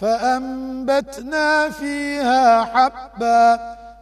فأنبتنا فيها حبا